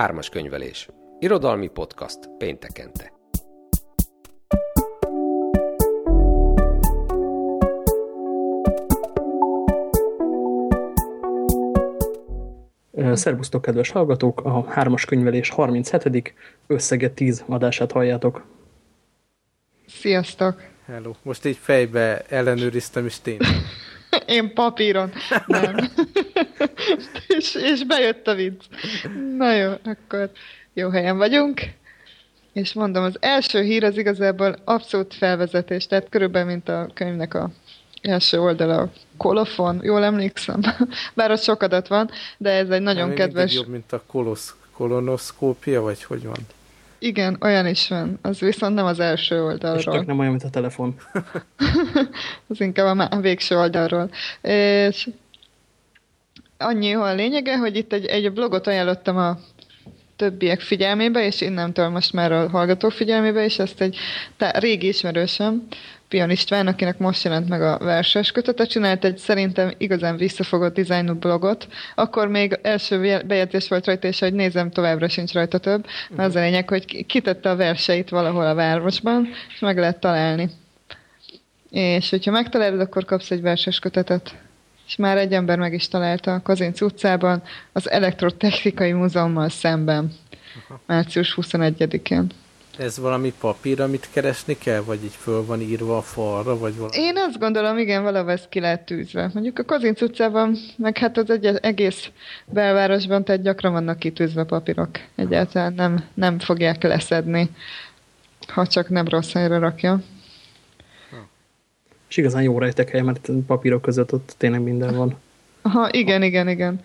Hármas könyvelés. Irodalmi podcast péntekente. Szervusztok, kedves hallgatók! A hármas könyvelés 37. összege 10 adását halljátok. Sziasztok! Hello. Most így fejbe ellenőriztem, és tényleg. Én papíron. Nem. és, és bejött a vicc. Na jó, akkor jó helyen vagyunk. És mondom, az első hír az igazából abszolút felvezetés, tehát körülbelül, mint a könyvnek a első oldala a kolofon, jól emlékszem, bár ott sok adat van, de ez egy nagyon Nem, kedves... jobb, mint a kolosz, kolonoszkópia, vagy hogy van? Igen, olyan is van. Az viszont nem az első oldalról. És csak nem olyan, mint a telefon. az inkább a, a végső oldalról. És annyi a lényege, hogy itt egy, egy blogot ajánlottam a többiek figyelmébe, és innentől most már a hallgatók figyelmébe, és ezt egy tá, régi ismerősöm, Pion István, akinek most jelent meg a verses kötete, csinált egy szerintem igazán visszafogott dizájnú blogot. Akkor még első bejegyzés volt rajta, és hogy nézem, továbbra sincs rajta több. Mert az a lényeg, hogy kitette a verseit valahol a városban, és meg lehet találni. És hogyha megtalálod, akkor kapsz egy verses kötetet. És már egy ember meg is találta a Kazinc utcában, az Elektrotechnikai Múzeummal szemben, Aha. március 21-én. Ez valami papír, amit keresni kell, vagy így föl van írva a falra, vagy valami? Én azt gondolom, igen, valahol ez ki lehet tűzve. Mondjuk a Kazinc utcában, meg hát az egy egész belvárosban, tehát gyakran vannak kitűzve papírok. Egyáltalán nem, nem fogják leszedni, ha csak nem rossz helyre rakja. És igazán jó rejtek hely, mert papírok között ott tényleg minden van. Aha, igen, igen, igen.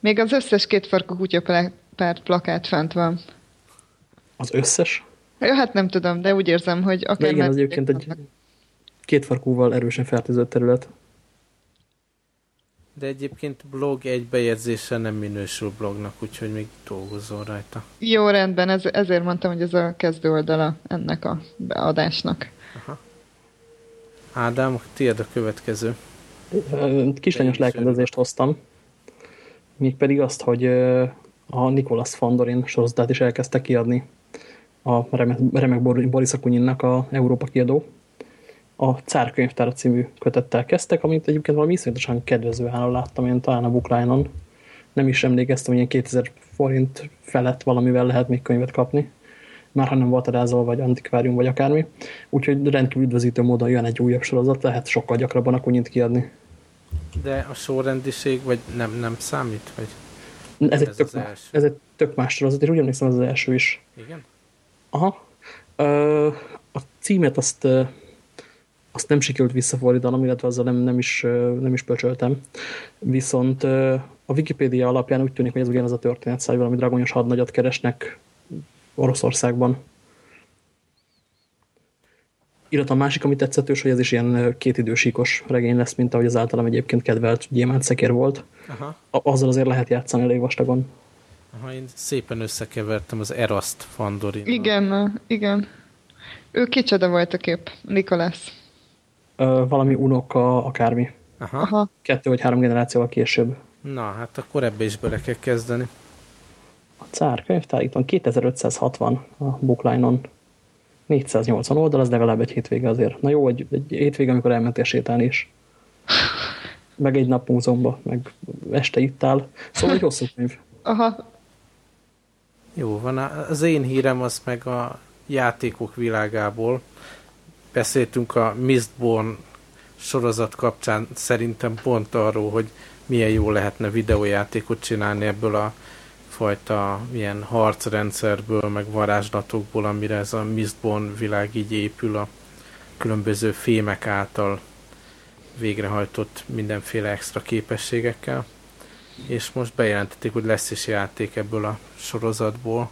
Még az összes kétfarkú kutyapárt plakát fent van. Az összes? Ja, hát nem tudom, de úgy érzem, hogy akár... De igen, az egyébként egy kétfarkúval erősen fertőzött terület. De egyébként blog egy bejegyzéssel nem minősül blognak, úgyhogy még dolgozzon rajta. Jó, rendben, ez, ezért mondtam, hogy ez a kezdő oldala ennek a beadásnak. Aha. Ádám, tiéd a következő. Kislányos lelkedezést hoztam. Mégpedig azt, hogy a Nikolas Fandorin sorozatát is elkezdte kiadni a Remek, Remek Boris Akunyinnak a Európa kiadó. A Cár könyvtára című kötettel kezdtek, amit egyébként valami iszonyatosan kedvező áron láttam én talán a Bookline-on. Nem is emlékeztem, hogy ilyen 2000 forint felett valamivel lehet még könyvet kapni. Már ha nem volt adázol, vagy antikvárium, vagy akármi. Úgyhogy rendkívül üdvözítő módon jön egy újabb sorozat, lehet sokkal gyakrabban a kunyint kiadni. De a sorrendiség, vagy nem, nem számít? Vagy ez, ez, egy tök, ez egy tök más sorozat, és úgy emlékszem, az az első is. Igen? Aha. A címet azt, azt nem sikerült visszafordítanom, illetve azzal nem, nem, is, nem is pöcsöltem. Viszont a Wikipédia alapján úgy tűnik, hogy ez ugyanaz a történet, szóval valami dragonyos hadnagyat keresnek Oroszországban. Illetve a másik, ami tetszetős, hogy ez is ilyen kétidősíkos regény lesz, mint ahogy az általam egyébként kedvelt gyémánt szekér volt. Aha. Azzal azért lehet játszani elég vastagon. Aha, én szépen összekevertem az Eraszt Fandorin. Igen, igen. Ő kicsoda volt a kép, Nikolász. valami unoka, akármi. Aha. Aha. Kettő vagy három generációval később. Na, hát akkor ebbe is bele kell kezdeni. A cár könyvtár, itt van 2560 a bookline-on. 480 oldal, az legalább egy hétvége azért. Na jó, egy, egy hétvége, amikor elmentél sétálni is. Meg egy nap múzeumban, meg este itt áll. Szóval egy hosszú könyv. Aha, jó van, az én hírem az meg a játékok világából. Beszéltünk a Mistborn sorozat kapcsán szerintem pont arról, hogy milyen jó lehetne videójátékot csinálni ebből a fajta ilyen harcrendszerből, meg varázslatokból, amire ez a Mistborn világ így épül a különböző fémek által végrehajtott mindenféle extra képességekkel és most bejelentették, hogy lesz is játék ebből a sorozatból.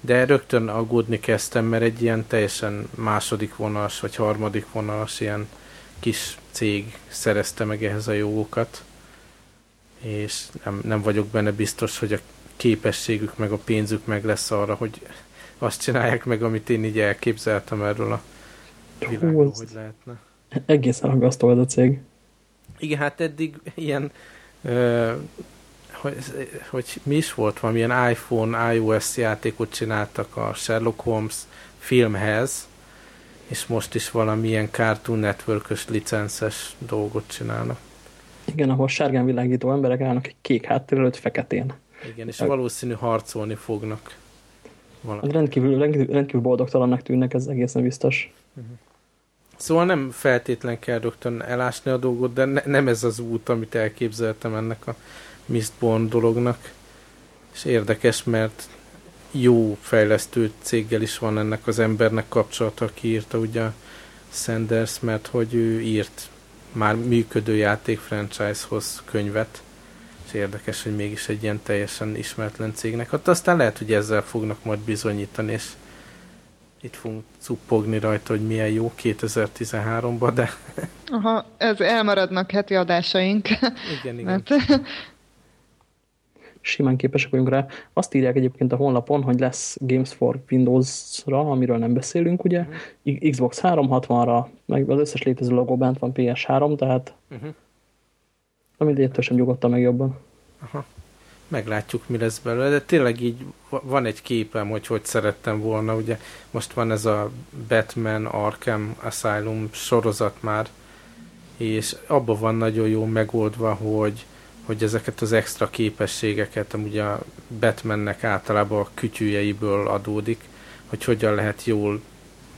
De rögtön aggódni kezdtem, mert egy ilyen teljesen második vonalas, vagy harmadik vonalas ilyen kis cég szerezte meg ehhez a jogokat, és nem, nem vagyok benne biztos, hogy a képességük meg a pénzük meg lesz arra, hogy azt csinálják meg, amit én így elképzeltem erről a világról, hogy lehetne. Egészen aggasztó ez a cég. Igen, hát eddig ilyen ö, hogy, hogy mi is volt, valamilyen iPhone, iOS játékot csináltak a Sherlock Holmes filmhez, és most is valamilyen Cartoon network licences dolgot csinálnak. Igen, ahol sárgán világító emberek állnak egy kék háttér előtt feketén. Igen, és valószínű harcolni fognak. Valami. Rendkívül, rendkívül, rendkívül boldogtalannak tűnnek, ez egészen biztos. Uh-huh. Szóval nem feltétlen kell rögtön elásni a dolgot, de ne, nem ez az út, amit elképzeltem ennek a Mistborn dolognak. És érdekes, mert jó fejlesztő céggel is van ennek az embernek kapcsolata, aki írta ugye Sanders, mert hogy ő írt már működő játék franchise-hoz könyvet, és érdekes, hogy mégis egy ilyen teljesen ismeretlen cégnek. Hát aztán lehet, hogy ezzel fognak majd bizonyítani, és itt fogunk cuppogni rajta, hogy milyen jó 2013-ban, de... Aha, ez elmaradnak heti adásaink. Igen, igen. Mert simán képesek vagyunk rá. Azt írják egyébként a honlapon, hogy lesz Games for Windows-ra, amiről nem beszélünk, ugye, uh mhm. -huh. Xbox 360-ra, meg az összes létező logó bent van PS3, tehát uh -huh. Amit ettől sem nyugodtam meg jobban. Aha. Meglátjuk, mi lesz belőle, de tényleg így van egy képem, hogy hogy szerettem volna, ugye most van ez a Batman Arkham Asylum sorozat már, és abban van nagyon jó megoldva, hogy hogy ezeket az extra képességeket, amúgy a Batmannek általában a kütyűjeiből adódik, hogy hogyan lehet jól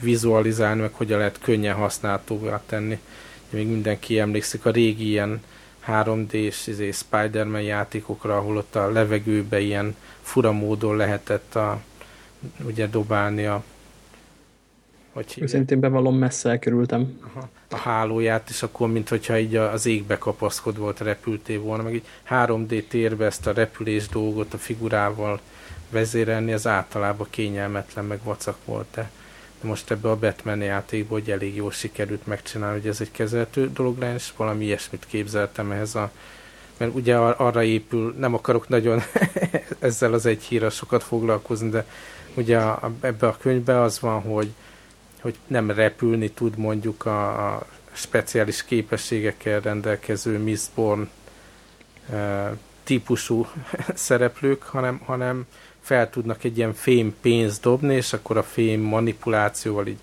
vizualizálni, meg hogyan lehet könnyen használhatóvá tenni. Még mindenki emlékszik a régi ilyen 3D-s izé, Spider-Man játékokra, ahol ott a levegőbe ilyen fura módon lehetett a, ugye dobálni a hogy Őszintén bevallom, messze elkerültem. Aha, a hálóját, és akkor mint hogyha így az égbe kapaszkod volt, repültél volna, meg így 3D térbe ezt a repülés dolgot a figurával vezérelni, az általában kényelmetlen, meg vacak volt, de most ebbe a Batman játékból hogy elég jól sikerült megcsinálni, hogy ez egy kezelhető dolog legyen, és valami ilyesmit képzeltem ehhez a mert ugye arra épül, nem akarok nagyon ezzel az egy hírra sokat foglalkozni, de ugye ebbe a könyvbe az van, hogy hogy nem repülni tud mondjuk a, a speciális képességekkel rendelkező Mistborn e, típusú szereplők, hanem, hanem fel tudnak egy ilyen fém pénzt dobni, és akkor a fém manipulációval így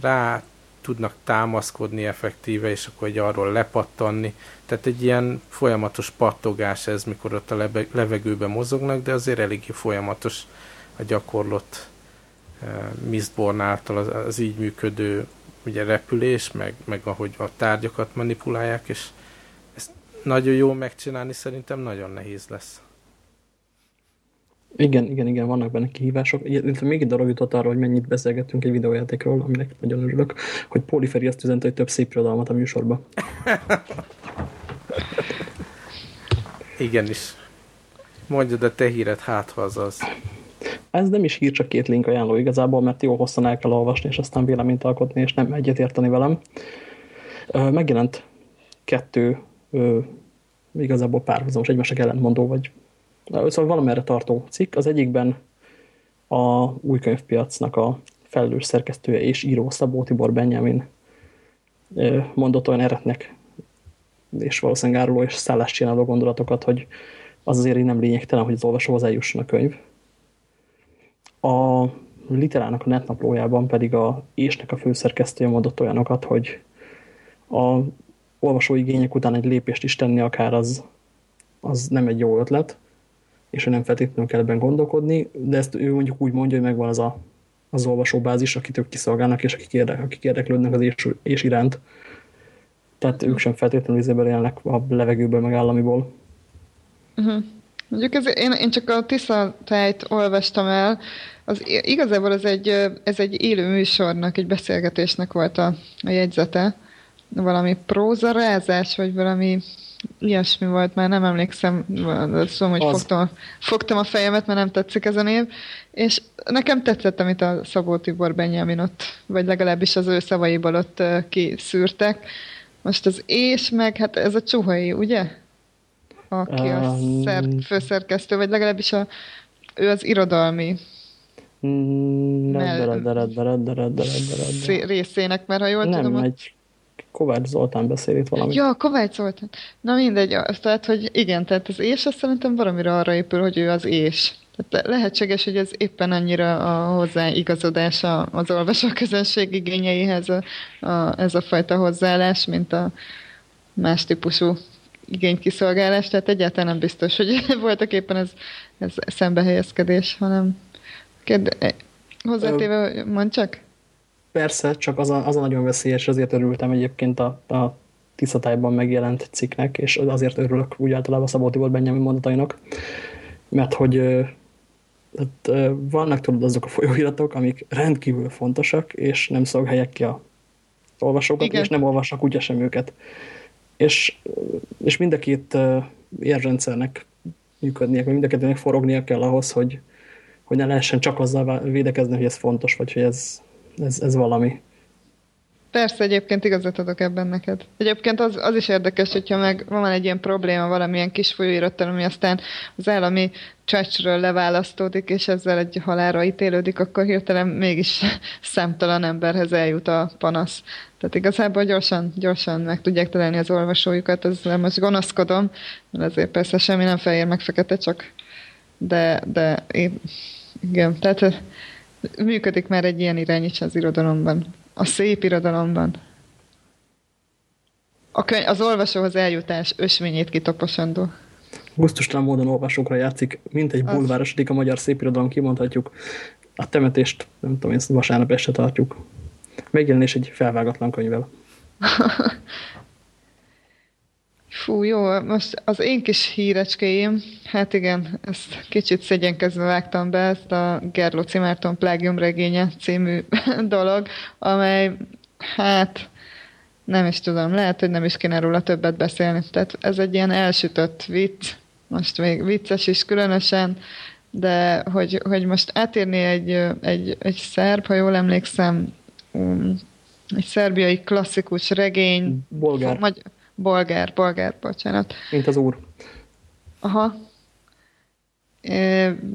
rá tudnak támaszkodni effektíve, és akkor egy arról lepattanni. Tehát egy ilyen folyamatos pattogás ez, mikor ott a levegőben mozognak, de azért eléggé folyamatos a gyakorlott Mistborn által az, az így működő ugye repülés, meg, meg ahogy a tárgyakat manipulálják, és ezt nagyon jó megcsinálni szerintem nagyon nehéz lesz. Igen, igen, igen, vannak benne kihívások. Illetve még egy darab jutott arra, hogy mennyit beszélgettünk egy videójátékról, aminek nagyon örülök, hogy Poliferi azt üzente, hogy több szép irodalmat a műsorba. is. Mondja, de te híred, hát ha az az. Ez nem is hír, csak két link ajánló igazából, mert jó hosszan el kell olvasni, és aztán véleményt alkotni, és nem egyetérteni velem. Megjelent kettő igazából párhuzamos, egymásnak ellentmondó, vagy szóval valamerre tartó cikk. Az egyikben a új könyvpiacnak a felelős szerkesztője és író Szabó Tibor Benjamin mondott olyan eretnek és valószínűleg áruló és szálláscsináló gondolatokat, hogy az azért nem lényegtelen, hogy az olvasóhoz eljusson a könyv. A literának a netnaplójában pedig a Ésnek a főszerkesztője mondott olyanokat, hogy a olvasóigények után egy lépést is tenni akár az, az nem egy jó ötlet, és nem feltétlenül kell ebben gondolkodni, de ezt ő mondjuk úgy mondja, hogy megvan az a, az olvasóbázis, akit ők kiszolgálnak, és akik, érdek, akik érdeklődnek az és, és iránt. Tehát ők sem feltétlenül izéből élnek a levegőből, meg államiból. Uh -huh. Mondjuk ez, én, én csak a Tisza-tájt olvastam el, az, igazából ez egy, ez egy élő műsornak, egy beszélgetésnek volt a, a jegyzete. Valami prózarázás, vagy valami ilyesmi volt, már nem emlékszem, szóval, hogy fogtam, fogtam a fejemet, mert nem tetszik ez a név, és nekem tetszett, amit a Szabó Tibor Benjamin ott, vagy legalábbis az ő szavaiból ott kiszűrtek. Most az és meg, hát ez a csuhai, ugye? Aki a szer, főszerkesztő, vagy legalábbis a, ő az irodalmi részének, mert ha jól nem tudom... Egy, Kovács Zoltán beszél itt valamit. Ja, Kovács Zoltán. Na mindegy, tehát, hogy igen, tehát az és azt szerintem valamire arra épül, hogy ő az és. Tehát lehetséges, hogy ez éppen annyira a hozzáigazodása az olvasó közönség igényeihez a, a, ez a fajta hozzáállás, mint a más típusú igénykiszolgálás, tehát egyáltalán nem biztos, hogy voltak éppen ez, ez szembehelyezkedés, hanem kérde, hozzátéve, mondd csak? Persze, csak az a, az a nagyon veszélyes, azért örültem egyébként a, a Tiszatájban megjelent cikknek, és azért örülök úgy általában Szabó Tibor Benjamin mondatainak, mert hogy tehát, vannak tudod azok a folyóiratok, amik rendkívül fontosak, és nem szolgálják ki a olvasókat, Igen. és nem olvasnak úgy sem őket. És, és mind a két érrendszernek működnie, vagy mind a kettőnek forognia kell ahhoz, hogy, hogy ne lehessen csak azzal védekezni, hogy ez fontos, vagy hogy ez, ez, ez valami. Persze, egyébként igazat adok ebben neked. Egyébként az, az is érdekes, hogyha meg van egy ilyen probléma valamilyen kis folyóirattal, ami aztán az állami csacsről leválasztódik, és ezzel egy halára ítélődik, akkor hirtelen mégis számtalan emberhez eljut a panasz. Tehát igazából gyorsan, gyorsan meg tudják találni az olvasójukat, ezzel most gonoszkodom, mert ezért persze semmi nem fehér meg fekete, csak de, de én, igen, tehát működik már egy ilyen irányítás az irodalomban a szép irodalomban. A könyv, az olvasóhoz eljutás ösvényét kitaposandó. Gusztustalan módon olvasókra játszik, mint egy bulvárosodik a magyar szépirodalom, kimondhatjuk. A temetést, nem tudom én, vasárnap este tartjuk. Megjelenés egy felvágatlan könyvvel. Fú, jó, most az én kis hírecskéim, hát igen, ezt kicsit szégyenkezve vágtam be, ezt a Gerlóci Márton Plágium regénye című dolog, amely, hát nem is tudom, lehet, hogy nem is kéne róla többet beszélni. Tehát ez egy ilyen elsütött vicc, most még vicces is különösen, de hogy, hogy most átírni egy, egy, egy szerb, ha jól emlékszem, um, egy szerbiai klasszikus regény, Bolgár. Magy- Bolgár, bolgár, bocsánat. Mint az úr. Aha.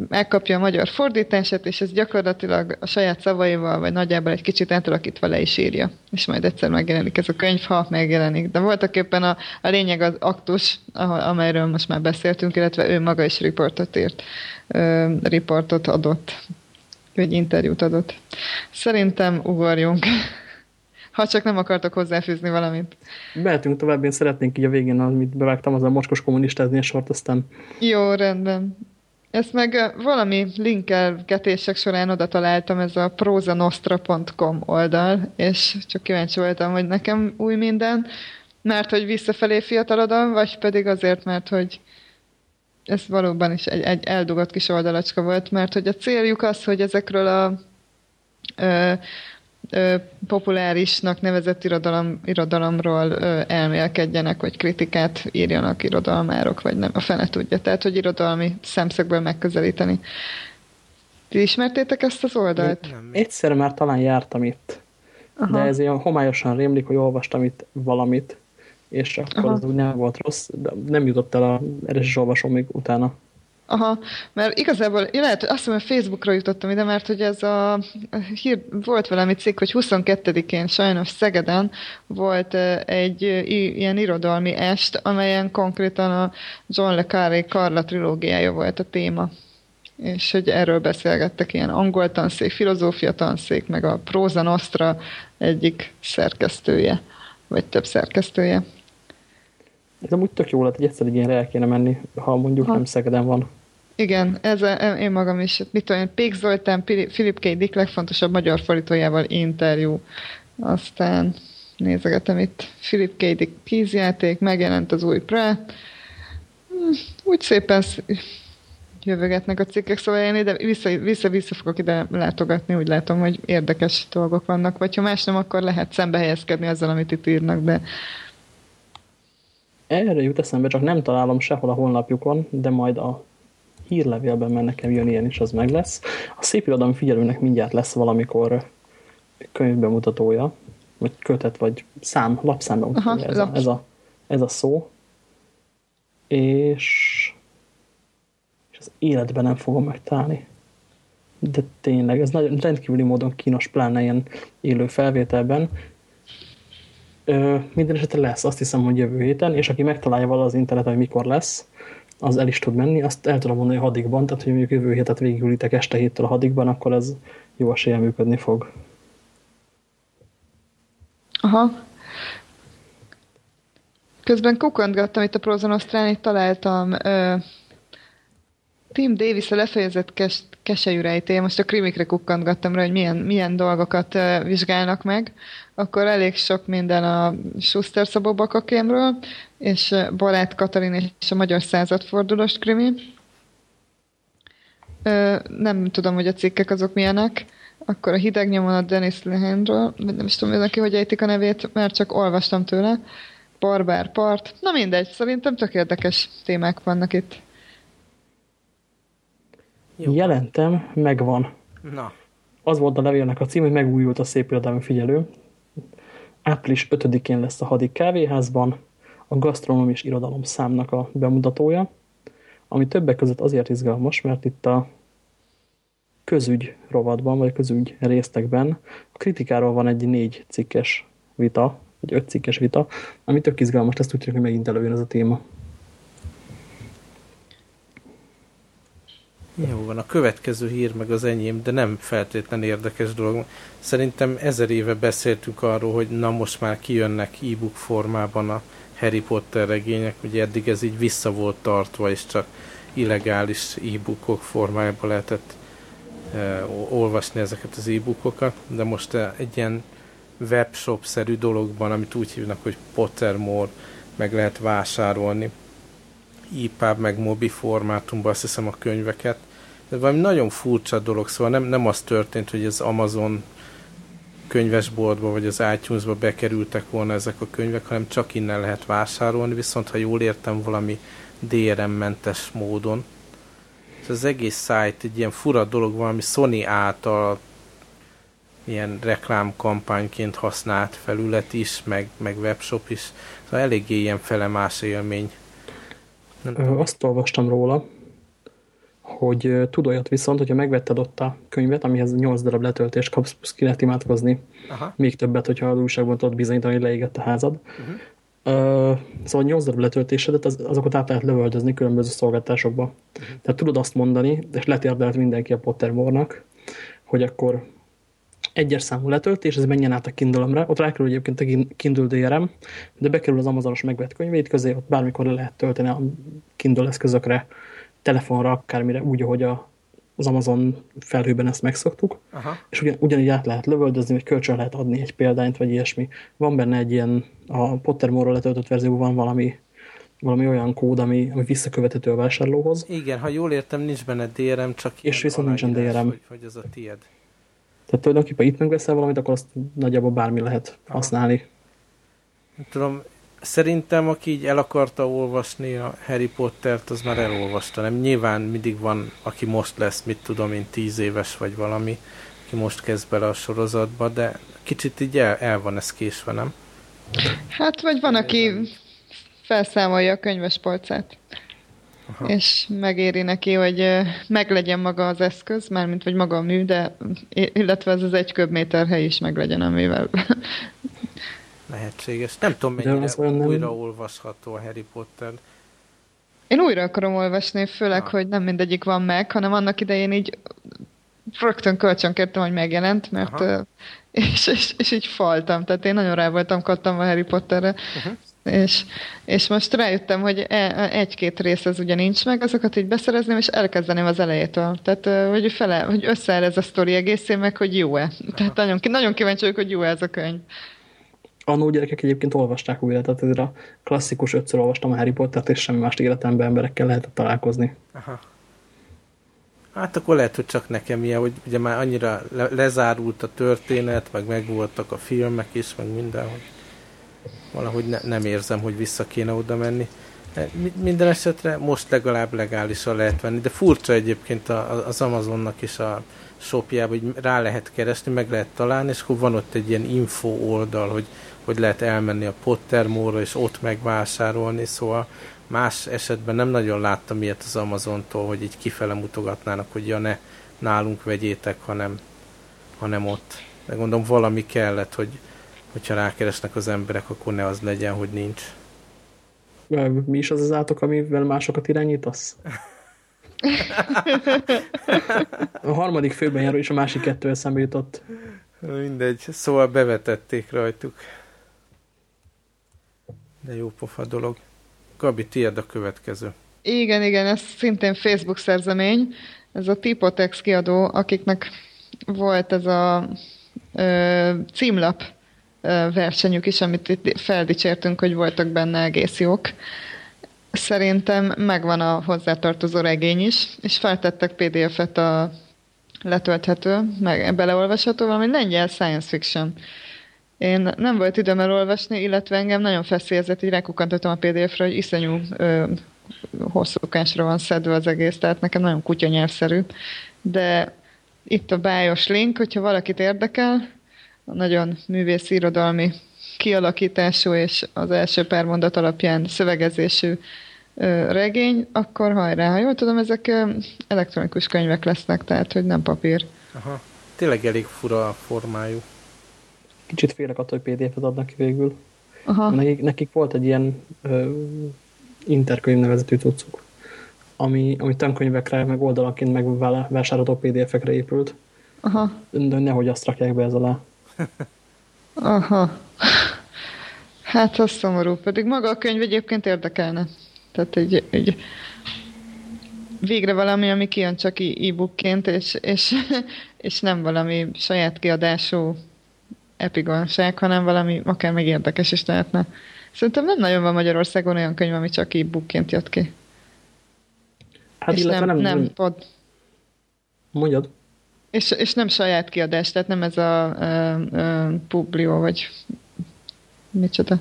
Megkapja a magyar fordítását, és ez gyakorlatilag a saját szavaival, vagy nagyjából egy kicsit átalakítva le is írja. És majd egyszer megjelenik ez a könyv, ha megjelenik. De voltak éppen a, a lényeg az aktus, amelyről most már beszéltünk, illetve ő maga is riportot írt. riportot adott. Egy interjút adott. Szerintem ugorjunk. Ha csak nem akartok hozzáfűzni valamit. Mehetünk tovább, én szeretnénk így a végén, amit bevágtam, az a mocskos kommunistázni a sort, aztán... Jó, rendben. Ezt meg valami linkelgetések során oda találtam, ez a prozanostra.com oldal, és csak kíváncsi voltam, hogy nekem új minden, mert hogy visszafelé fiatalodom, vagy pedig azért, mert hogy ez valóban is egy, egy eldugott kis oldalacska volt, mert hogy a céljuk az, hogy ezekről a ö, ö, populárisnak nevezett irodalom, irodalomról ö, elmélkedjenek, vagy kritikát írjanak irodalmárok, vagy nem, a fene tudja. Tehát, hogy irodalmi szemszögből megközelíteni. Ti ismertétek ezt az oldalt? Nem. Egyszer már talán jártam itt. Aha. De ez ilyen homályosan rémlik, hogy olvastam itt valamit, és akkor Aha. az úgy nem volt rossz, de nem jutott el a eres olvasom még utána. Aha, mert igazából én lehet, azt hiszem, hogy Facebookra jutottam ide, mert hogy ez a hír, volt valami cikk, hogy 22-én sajnos Szegeden volt egy ilyen irodalmi est, amelyen konkrétan a John le Carré Karla trilógiája volt a téma. És hogy erről beszélgettek ilyen angol tanszék, filozófia tanszék, meg a Próza Nostra egyik szerkesztője, vagy több szerkesztője. Ez amúgy tök jó lett, hogy egyszer egy ilyenre el kéne menni, ha mondjuk ha. nem Szegeden van. Igen, ez a, én magam is, mit tudom, Pék Zoltán, Filip K. Dick legfontosabb magyar fordítójával interjú. Aztán nézegetem itt Filip K. Dick kízjáték, megjelent az új pre. Hm, úgy szépen jövögetnek a cikkek, szóval én ide vissza-vissza fogok ide látogatni, úgy látom, hogy érdekes dolgok vannak, vagy ha más nem, akkor lehet szembe helyezkedni azzal, amit itt írnak, de erre jut eszembe, csak nem találom sehol a honlapjukon, de majd a hírlevélben, mert nekem jön ilyen is, az meg lesz. A szép irodalmi figyelőnek mindjárt lesz valamikor könyvbemutatója, vagy kötet, vagy szám, lapszámbemutatója, ez, a, ez, a, ez a szó. És, és az életben nem fogom megtalálni. De tényleg, ez nagyon rendkívüli módon kínos, pláne ilyen élő felvételben. Ö, minden esetre lesz, azt hiszem, hogy jövő héten, és aki megtalálja vala az interneten, hogy mikor lesz, az el is tud menni, azt el tudom mondani a hadikban, tehát hogy mondjuk jövő hétet végigülitek este héttől a hadikban, akkor ez jó esélye működni fog. Aha. Közben kukondgattam itt a Prozon itt találtam ö, Tim davis a lefejezett kes, keselyűrejt, én most a krimikre kukkantgattam rá, hogy milyen, milyen dolgokat vizsgálnak meg, akkor elég sok minden a Schuster Szabó Bakakémről, és Barát Katalin és a Magyar Századfordulós krimi. Nem tudom, hogy a cikkek azok milyenek. Akkor a hideg nyomon a Dennis Lehendről, nem is tudom, neki hogy ejtik a nevét, mert csak olvastam tőle. Barbár part. Na mindegy, szerintem tök érdekes témák vannak itt. Jó. Jelentem, megvan. Na. Az volt a levélnek a cím, hogy megújult a szép irodalmi figyelő. Április 5-én lesz a Hadik kávéházban a gasztronóm és irodalom számnak a bemutatója, ami többek között azért izgalmas, mert itt a közügy rovatban, vagy közügy résztekben a kritikáról van egy négy cikkes vita, vagy öt cikkes vita, ami tök izgalmas lesz, úgy hogy megint előjön ez a téma. Jó van, a következő hír meg az enyém, de nem feltétlen érdekes dolog. Szerintem ezer éve beszéltünk arról, hogy na most már kijönnek e-book formában a Harry Potter regények, ugye eddig ez így vissza volt tartva, és csak illegális e-bookok formájában lehetett e, olvasni ezeket az e-bookokat, de most e, egy ilyen webshop-szerű dologban, amit úgy hívnak, hogy Pottermore, meg lehet vásárolni. EPUB meg mobi formátumban azt hiszem a könyveket, de valami nagyon furcsa dolog, szóval nem, nem az történt, hogy az Amazon könyvesboltba vagy az itunes bekerültek volna ezek a könyvek, hanem csak innen lehet vásárolni, viszont ha jól értem, valami DRM-mentes módon. Ez az egész szájt egy ilyen fura dolog, valami Sony által ilyen reklámkampányként használt felület is, meg, meg webshop is. Szóval eléggé ilyen felemás élmény. Nem Azt olvastam róla, hogy tud olyat viszont, hogyha megvetted ott a könyvet, amihez 8 darab letöltést kapsz, plusz ki lehet imádkozni, Aha. még többet, hogyha az újságban tudod bizonyítani, hogy leégett a házad. Uh-huh. Uh, szóval 8 darab letöltésedet, az, azokat át lehet lövöldözni különböző szolgáltásokba. Uh-huh. Tehát tudod azt mondani, és letérdelt mindenki a Pottermore-nak, hogy akkor egyes számú letöltés, ez menjen át a kindle ott rákerül egyébként a Kindle DRM, de bekerül az Amazonos megvett könyvét közé, ott bármikor le lehet tölteni a Kindle eszközökre telefonra, akármire, úgy, ahogy a, az Amazon felhőben ezt megszoktuk, Aha. és ugyan, ugyanígy át lehet lövöldözni, vagy kölcsön lehet adni egy példányt, vagy ilyesmi. Van benne egy ilyen, a Pottermore-ról letöltött verzióban valami valami olyan kód, ami, ami visszakövethető a vásárlóhoz. Igen, ha jól értem, nincs benne DRM, csak És viszont nincsen DRM. Hogy, hogy az a tied. Tehát tulajdonképpen itt megveszel valamit, akkor azt nagyjából bármi lehet Aha. használni. Nem tudom, Szerintem, aki így el akarta olvasni a Harry Pottert, az már elolvasta. Nem? Nyilván mindig van, aki most lesz, mit tudom én, tíz éves vagy valami, aki most kezd bele a sorozatba, de kicsit így el, el van ez késve, nem? Hát, vagy van, aki felszámolja a könyvespolcát. Aha. és megéri neki, hogy meglegyen maga az eszköz, mármint vagy maga a mű, de illetve ez az egy köbméter hely is meglegyen, amivel lehetséges. Nem tudom, mennyire nem... újraolvasható a Harry Potter. Én újra akarom olvasni, főleg, Na. hogy nem mindegyik van meg, hanem annak idején így rögtön kölcsön kértem, hogy megjelent, mert és, és, és így faltam, tehát én nagyon rá voltam kattam a Harry Potterre, uh-huh. és, és most rájöttem, hogy e, egy-két rész az ugye nincs meg, azokat így beszerezném, és elkezdeném az elejétől. Tehát, hogy, fele, hogy összeáll ez a sztori egészén, meg hogy jó-e. Tehát nagyon, nagyon kíváncsi vagyok, hogy jó ez a könyv annó gyerekek egyébként olvasták újra, tehát ez a klasszikus ötször olvastam a Harry Pottert, és semmi más életemben emberekkel lehetett találkozni. Aha. Hát akkor lehet, hogy csak nekem ilyen, hogy ugye már annyira le lezárult a történet, meg megvoltak a filmek is, meg minden, hogy valahogy ne nem érzem, hogy vissza kéne oda menni. Minden esetre most legalább legálisan lehet venni, de furcsa egyébként az Amazonnak is a shopjában, hogy rá lehet keresni, meg lehet találni, és akkor van ott egy ilyen info oldal, hogy hogy lehet elmenni a Pottermore-ra és ott megvásárolni, szóval más esetben nem nagyon láttam ilyet az Amazontól, hogy így kifele mutogatnának, hogy ja ne nálunk vegyétek, hanem, hanem ott. De gondolom valami kellett, hogy hogyha rákeresnek az emberek, akkor ne az legyen, hogy nincs. Mi is az az átok, amivel másokat irányítasz? A harmadik főben járó és a másik kettő eszembe jutott. Mindegy, szóval bevetették rajtuk. De jó pofa dolog. Gabi, tiéd a következő. Igen, igen, ez szintén Facebook szerzemény. Ez a Tipotex kiadó, akiknek volt ez a ö, címlap ö, versenyük is, amit itt feldicsértünk, hogy voltak benne egész jók. Szerintem megvan a hozzátartozó regény is, és feltettek PDF-et a letölthető, meg beleolvasható, valami lengyel science fiction. Én nem volt időm elolvasni, illetve engem nagyon feszélyezett, így rákukantottam a PDF-re, hogy iszonyú ö, hosszúkásra van szedve az egész, tehát nekem nagyon kutyanyelvszerű. De itt a bájos link, hogyha valakit érdekel, nagyon művész irodalmi kialakítású és az első pár mondat alapján szövegezésű regény, akkor hajrá. Ha jól tudom, ezek elektronikus könyvek lesznek, tehát hogy nem papír. Aha. Tényleg elég fura a formájú. Kicsit félek attól, hogy PDF-et adnak ki végül. Aha. Nekik, nekik volt egy ilyen ö, interkönyv nevezetű cuccuk, ami, ami tankönyvekre, meg oldalanként meg vele vásárolható PDF-ekre épült. Aha. De nehogy azt rakják be ez alá. Aha. Hát az szomorú, pedig maga a könyv egyébként érdekelne. Tehát egy, egy végre valami, ami kijön csak e-bookként, és, és, és nem valami saját kiadású epigonság, hanem valami akár még érdekes is lehetne. Szerintem nem nagyon van Magyarországon olyan könyv, ami csak e-bookként jött ki. Hát és nem, nem, nem pod, Mondjad. és, és nem saját kiadás, tehát nem ez a ö, ö, Publio, vagy micsoda.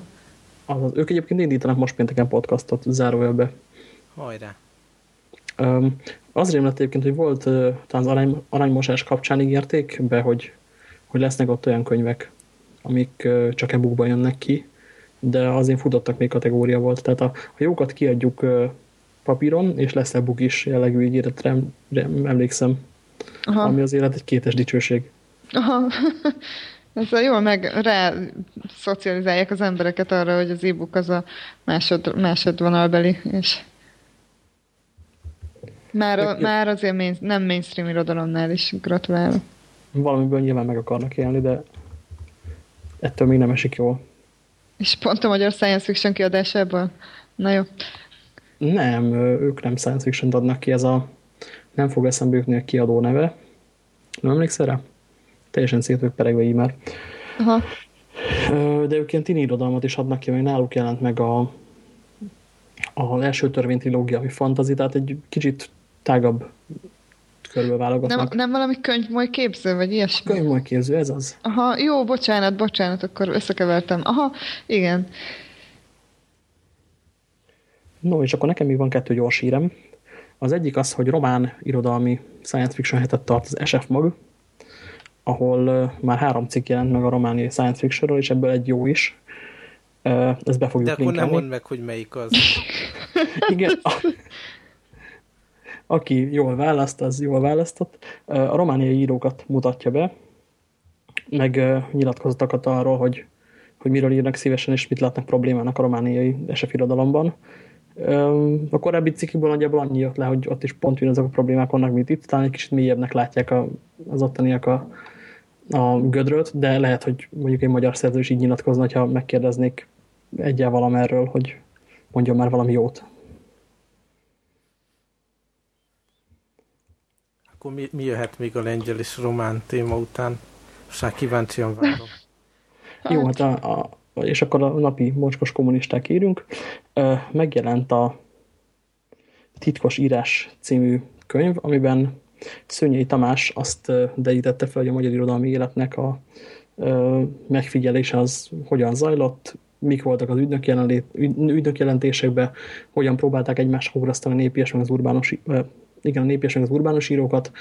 Azaz, ők egyébként indítanak most pénteken podcastot, zárójelbe. Hajrá. Um, az rémlett egyébként, hogy volt uh, talán az arany, aranymosás kapcsán ígérték be, hogy, hogy lesznek ott olyan könyvek, amik csak e-bookban jönnek ki, de azért futottak még kategória volt. Tehát a, a jókat kiadjuk papíron, és lesz e-book is jellegű ígéretre, emlékszem, Aha. ami az élet egy kétes dicsőség. Aha. Ezzel jól meg rá szocializálják az embereket arra, hogy az e-book az a másod, másodvonalbeli, és már, a, már azért main, nem mainstream irodalomnál is gratulálok. Valamiből nyilván meg akarnak élni, de ettől még nem esik jól. És pont a magyar science fiction kiadásában? Na jó. Nem, ők nem science fiction adnak ki, ez a nem fog eszembe jutni a kiadó neve. Nem emlékszel rá? Teljesen szét peregve e-mail. Aha. De ők ilyen tini irodalmat is adnak ki, meg náluk jelent meg a, a első törvénytrilógia, ami fantazi, tehát egy kicsit tágabb körülbelül válogatnak. Nem, nem valami könyv majd képző, vagy ilyesmi? Könyv majd képző, ez az. Aha, jó, bocsánat, bocsánat, akkor összekevertem. Aha, igen. No, és akkor nekem még van kettő gyors hírem. Az egyik az, hogy román irodalmi science fiction hetet tart az SF Mag, ahol már három cikk jelent meg a románi science fictionról, és ebből egy jó is. Ezt be fogjuk De akkor linkelni. nem mondd meg, hogy melyik az. Igen. A, aki jól választ, az jól választott. A romániai írókat mutatja be, meg nyilatkozatokat arról, hogy, hogy miről írnak szívesen, és mit látnak problémának a romániai SF irodalomban. A korábbi cikkiből nagyjából annyi jött le, hogy ott is pont azok a problémák vannak, mint itt, talán egy kicsit mélyebbnek látják az ottaniak a, a gödröt, de lehet, hogy mondjuk egy magyar szerző is így nyilatkozna, ha megkérdeznék egyel valamerről, hogy mondjon már valami jót. Akkor mi, mi jöhet még a lengyel és román téma után? Most már kíváncsian várom. Jó, hát a, a, és akkor a napi mocskos kommunisták írunk. Megjelent a Titkos írás című könyv, amiben Szönyei Tamás azt derítette fel, hogy a magyar irodalmi életnek a megfigyelése az hogyan zajlott, mik voltak az ügynök, jelenlét, ügynök jelentésekben, hogyan próbálták egymásra ugrasztani a népies, meg az urbánus, igen, a népies, az urbánus írókat,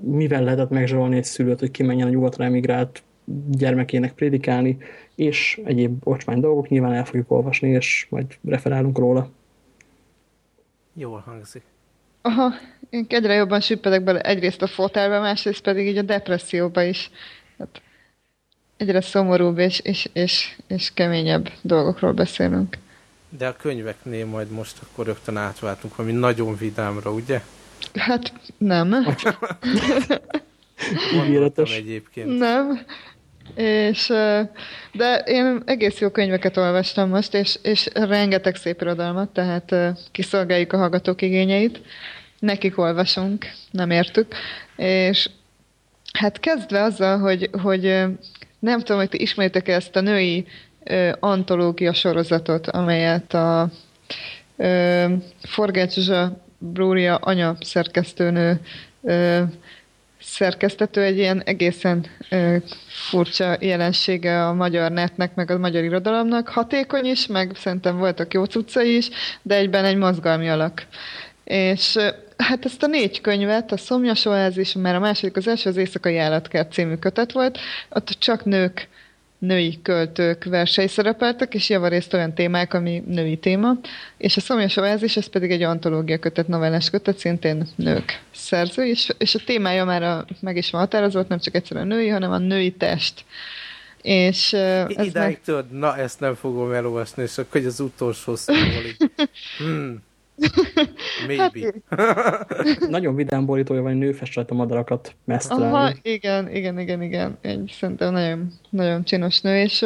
mivel lehetett megzsarolni egy szülőt, hogy kimenjen a nyugatra emigrált gyermekének prédikálni, és egyéb ocsmány dolgok, nyilván el fogjuk olvasni, és majd referálunk róla. Jól hangzik. Aha, én egyre jobban süppedek bele egyrészt a fotelbe, másrészt pedig így a depresszióba is. Hát, egyre szomorúbb és, és, és, és keményebb dolgokról beszélünk. De a könyveknél majd most akkor rögtön átváltunk ami nagyon vidámra, ugye? Hát nem. Ígéretes. egyébként. Nem. És, de én egész jó könyveket olvastam most, és, és rengeteg szép irodalmat, tehát kiszolgáljuk a hallgatók igényeit. Nekik olvasunk, nem értük. És hát kezdve azzal, hogy, hogy nem tudom, hogy ti ismeritek -e ezt a női antológia sorozatot, amelyet a Forgács Zsa Brúria anya szerkesztőnő szerkesztető egy ilyen egészen ö, furcsa jelensége a magyar netnek, meg a magyar irodalomnak. Hatékony is, meg szerintem voltak jó cuccai is, de egyben egy mozgalmi alak. És hát ezt a négy könyvet, a Szomjas Oázis, mert a második, az első az Éjszakai Állatkert című kötet volt, ott csak nők női költők versei szerepeltek, és javarészt olyan témák, ami női téma, és a Szomjas Oázis, ez pedig egy antológia kötet, novellás kötet, szintén nők szerző, és, és a témája már a, meg is van határozott, nem csak egyszerűen női, hanem a női test. És, uh, Idáig meg... tudod, na ezt nem fogom elolvasni, és akkor az utolsó szóval így. Hmm. Maybe. Hát, Nagyon vidám borítója van, nő fest rajta madarakat mesztelni. Aha, igen, igen, igen, igen. Egy szerintem nagyon, nagyon csinos nő, és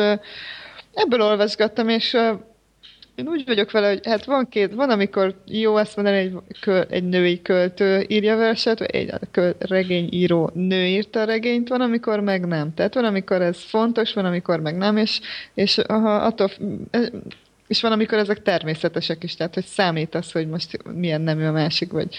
ebből olvasgattam, és én úgy vagyok vele, hogy hát van két, van amikor jó ezt mondani, egy, köl, egy női költő írja verset, vagy egy köl, regényíró nő írta a regényt, van amikor meg nem. Tehát van amikor ez fontos, van amikor meg nem, és, és aha, attól és van, amikor ezek természetesek is, tehát hogy számít az, hogy most milyen nemű a másik, vagy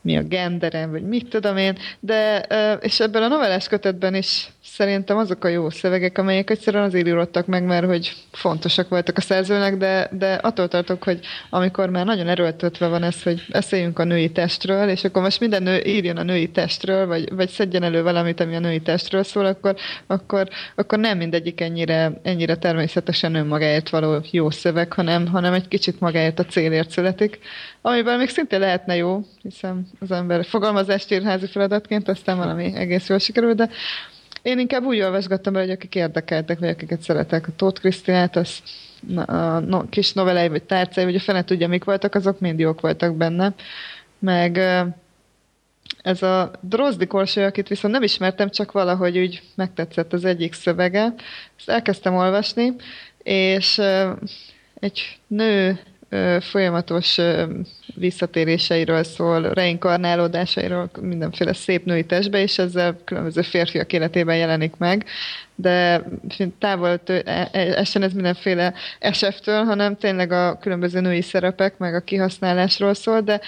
mi a genderen, vagy mit tudom én, de, és ebben a novellás kötetben is szerintem azok a jó szövegek, amelyek egyszerűen azért írottak meg, mert hogy fontosak voltak a szerzőnek, de, de attól tartok, hogy amikor már nagyon erőltetve van ez, hogy beszéljünk a női testről, és akkor most minden nő írjon a női testről, vagy, vagy szedjen elő valamit, ami a női testről szól, akkor, akkor, akkor nem mindegyik ennyire, ennyire természetesen önmagáért való jó szöveg, hanem, hanem egy kicsit magáért a célért születik, amiben még szintén lehetne jó, hiszen az ember fogalmazást ír házi feladatként, aztán valami egész jól sikerül, de én inkább úgy olvasgattam be, hogy akik érdekeltek, vagy akiket szeretek. A Tóth Krisztinát, az a kis novellái, vagy tárcai, vagy a fene tudja, mik voltak, azok mind jók voltak benne. Meg ez a Drozdi Korsoly, akit viszont nem ismertem, csak valahogy úgy megtetszett az egyik szövege. Ezt elkezdtem olvasni, és egy nő folyamatos visszatéréseiről szól, reinkarnálódásairól, mindenféle szép női testbe, és ezzel különböző férfiak életében jelenik meg, de távol e, e, ez mindenféle eseftől, hanem tényleg a különböző női szerepek, meg a kihasználásról szól, de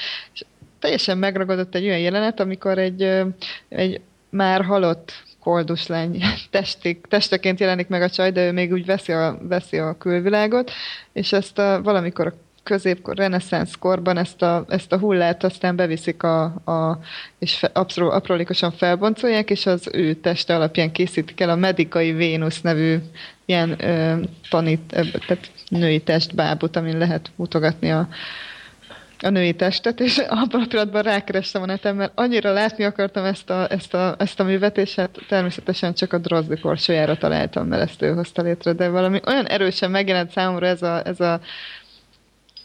teljesen megragadott egy olyan jelenet, amikor egy, egy már halott koldus lány testik, testeként jelenik meg a csaj, de ő még úgy veszi a, veszi a külvilágot, és ezt a, valamikor a középkor, reneszánsz korban ezt a, ezt a hullát aztán beviszik a, a és fe, apró, aprólékosan felboncolják, és az ő teste alapján készítik el a Medikai Vénusz nevű ilyen ö, tanít, tehát női testbábut, amin lehet mutogatni a, a női testet, és abban a pillanatban rákerestem a neten, mert annyira látni akartam ezt a, ezt a, ezt a művet, hát természetesen csak a Drozdi korcsolyára találtam, mert ezt ő hozta létre, de valami olyan erősen megjelent számomra ez a, ez a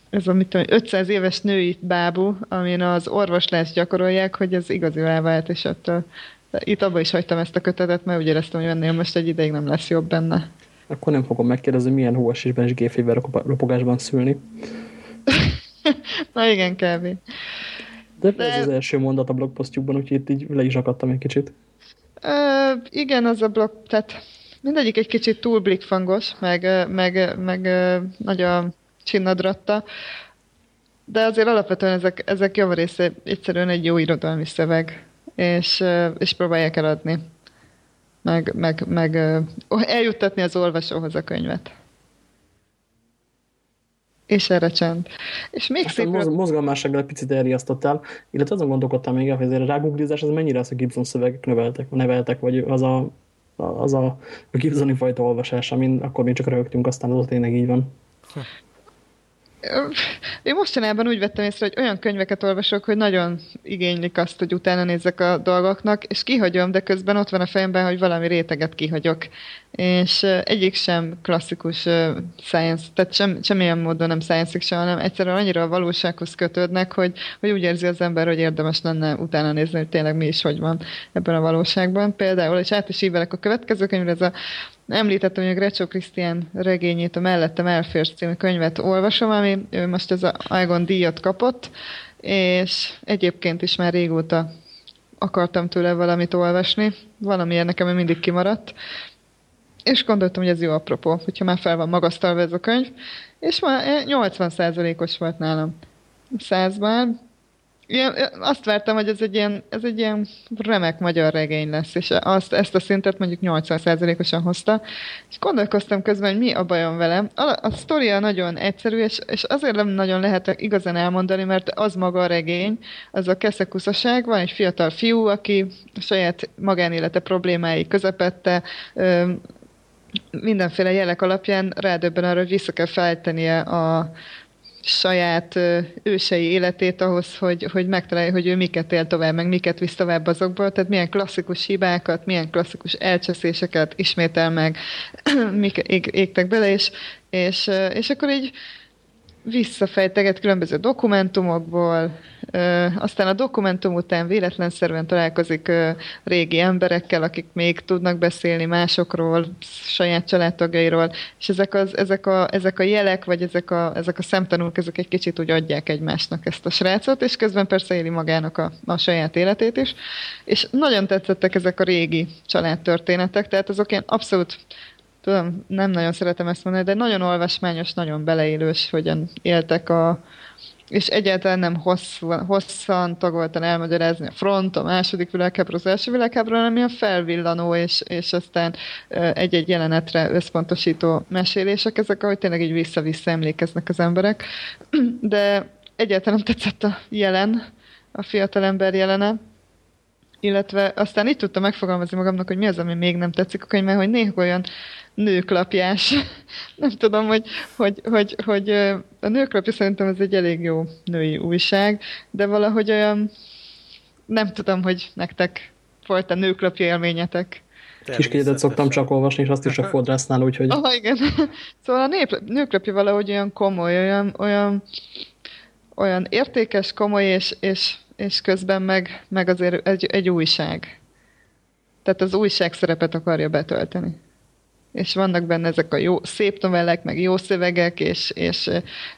ez a mit tudom, 500 éves női bábú, amin az orvoslást gyakorolják, hogy ez igazi vált, és ott a, itt abba is hagytam ezt a kötetet, mert úgy éreztem, hogy ennél most egy ideig nem lesz jobb benne. Akkor nem fogom megkérdezni, milyen hóesésben és gépfével ropogásban szülni. Na igen, kb. De, De ez az első mondat a blogposztjukban, úgyhogy itt így le is akadtam egy kicsit. Ö, igen, az a blog, tehát mindegyik egy kicsit túl blikfangos, meg, meg, meg nagy a csinnadratta, de azért alapvetően ezek, ezek javarésze egyszerűen egy jó irodalmi szöveg, és, és próbálják eladni, meg, meg, meg eljuttatni az olvasóhoz a könyvet. És erre csend. És még szép... A mozgalmássággal egy picit elriasztottál, illetve azon gondolkodtam még, hogy azért a rágooglizás az mennyire az a Gibson szövegek növeltek, neveltek, vagy az a, az a Gibsoni fajta olvasás, amin akkor még csak rögtünk, aztán az tényleg így van. Én mostanában úgy vettem észre, hogy olyan könyveket olvasok, hogy nagyon igénylik azt, hogy utána nézzek a dolgoknak, és kihagyom, de közben ott van a fejemben, hogy valami réteget kihagyok. És egyik sem klasszikus science, tehát sem, semmilyen módon nem science fiction, hanem egyszerűen annyira a valósághoz kötődnek, hogy, hogy úgy érzi az ember, hogy érdemes lenne utána nézni, hogy tényleg mi is hogy van ebben a valóságban. Például, és át is ívelek a következő könyvre, ez a Említettem, hogy a Greccio Krisztián regényét, a Mellettem elférsz című könyvet olvasom, ami ő most ez a Aegon díjat kapott, és egyébként is már régóta akartam tőle valamit olvasni, valami nekem mindig kimaradt, és gondoltam, hogy ez jó apropó, hogyha már fel van magasztalva ez a könyv, és már 80%-os volt nálam. 100-ban, Ilyen, azt vártam, hogy ez egy, ilyen, ez egy ilyen remek magyar regény lesz, és azt, ezt a szintet mondjuk 80%-osan hozta, és gondolkoztam közben, hogy mi a bajom velem. A, a sztoria nagyon egyszerű, és, és azért nem nagyon lehet igazán elmondani, mert az maga a regény, az a keszekuszaság, van egy fiatal fiú, aki saját magánélete problémái közepette, ö, mindenféle jelek alapján rádöbben arra, hogy vissza kell fejtenie a, saját ősei életét ahhoz, hogy, hogy megtalálja, hogy ő miket él tovább, meg miket visz tovább azokból, tehát milyen klasszikus hibákat, milyen klasszikus elcseszéseket ismétel meg, mik ég, égtek bele, és, és, és akkor így visszafejteget különböző dokumentumokból, aztán a dokumentum után véletlenszerűen találkozik régi emberekkel, akik még tudnak beszélni másokról, saját családtagjairól, és ezek, az, ezek, a, ezek a jelek, vagy ezek a, ezek a szemtanúk, ezek egy kicsit úgy adják egymásnak ezt a srácot, és közben persze éli magának a, a saját életét is. És nagyon tetszettek ezek a régi családtörténetek, tehát azok ilyen abszolút tudom, nem nagyon szeretem ezt mondani, de nagyon olvasmányos, nagyon beleélős, hogyan éltek a, és egyáltalán nem hosszan, hosszan tagoltan elmagyarázni a front, a második világháború, az első világháború, hanem ilyen felvillanó, és, és aztán egy-egy jelenetre összpontosító mesélések, ezek, ahogy tényleg így vissza-vissza emlékeznek az emberek. De egyáltalán tetszett a jelen, a fiatalember jelene, illetve aztán így tudtam megfogalmazni magamnak, hogy mi az, ami még nem tetszik a könyvben, hogy néha olyan nőklapjás. nem tudom, hogy, hogy, hogy, hogy a nőklapja szerintem ez egy elég jó női újság, de valahogy olyan nem tudom, hogy nektek volt a nőklapja élményetek. Kiskegyedet szoktam csak olvasni, és azt is a fodrásznál, úgyhogy... Ah, igen. Szóval a nép, nőklapja valahogy olyan komoly, olyan, olyan, olyan értékes, komoly, és, és, és közben meg, meg azért egy, egy újság. Tehát az újság szerepet akarja betölteni és vannak benne ezek a jó, szép novellek, meg jó szövegek, és, és,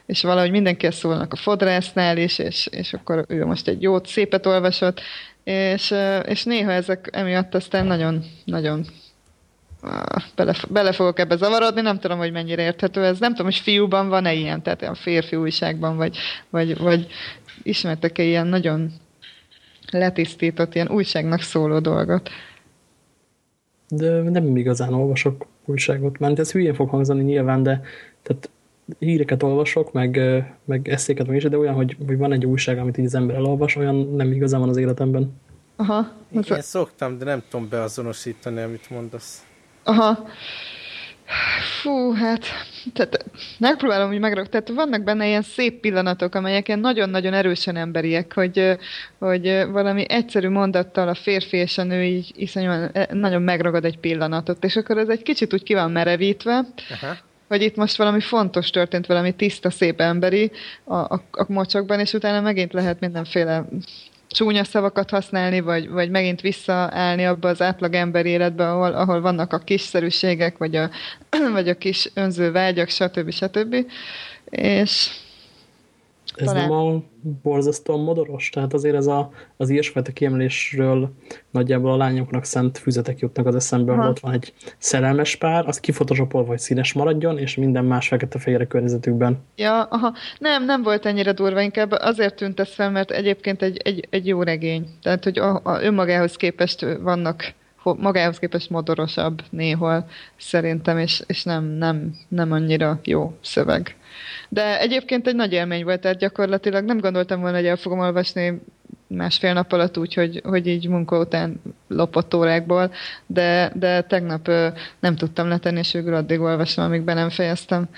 és valahogy mindenki szólnak a fodrásznál is, és, és akkor ő most egy jót, szépet olvasott, és, és néha ezek emiatt aztán nagyon, nagyon bele, bele fogok ebbe zavarodni, nem tudom, hogy mennyire érthető ez. Nem tudom, hogy fiúban van-e ilyen, tehát a férfi újságban, vagy, vagy, vagy ismertek-e ilyen nagyon letisztított, ilyen újságnak szóló dolgot. De nem igazán olvasok újságot, mert ez hülyén fog hangzani nyilván, de tehát híreket olvasok, meg, meg eszéket meg is, de olyan, hogy, hogy van egy újság, amit így az ember elolvas, olyan nem igazán van az életemben. Aha. Igen, én szoktam, de nem tudom beazonosítani, amit mondasz. Aha. Fú, hát, tehát megpróbálom úgy megrak, tehát vannak benne ilyen szép pillanatok, amelyek ilyen nagyon-nagyon erősen emberiek, hogy, hogy valami egyszerű mondattal a férfi és a nő így iszonyúan nagyon megragad egy pillanatot, és akkor ez egy kicsit úgy ki van merevítve, Aha. hogy itt most valami fontos történt, valami tiszta, szép emberi a, a, a mocsokban, és utána megint lehet mindenféle csúnya szavakat használni, vagy, vagy megint visszaállni abba az átlag ember életbe, ahol, ahol vannak a kiszerűségek, vagy a, vagy a kis önző vágyak, stb. stb. És ez talán... nem a borzasztóan modoros? Tehát azért ez a, az ilyesfajta kiemelésről nagyjából a lányoknak szent füzetek jutnak az eszembe, hogy ott van egy szerelmes pár, az kifotosopol, hogy színes maradjon, és minden más fekete-fehére környezetükben. Ja, aha. Nem, nem volt ennyire durva, inkább azért tűnt ez fel, mert egyébként egy, egy, egy jó regény. Tehát, hogy a, a önmagához képest vannak magához képest modorosabb néhol szerintem, és, és nem, nem, nem annyira jó szöveg. De egyébként egy nagy élmény volt, tehát gyakorlatilag nem gondoltam volna, hogy el fogom olvasni másfél nap alatt úgy, hogy, hogy így munka után lopott órákból, de, de tegnap nem tudtam letenni, és végül addig olvastam, amíg be nem fejeztem.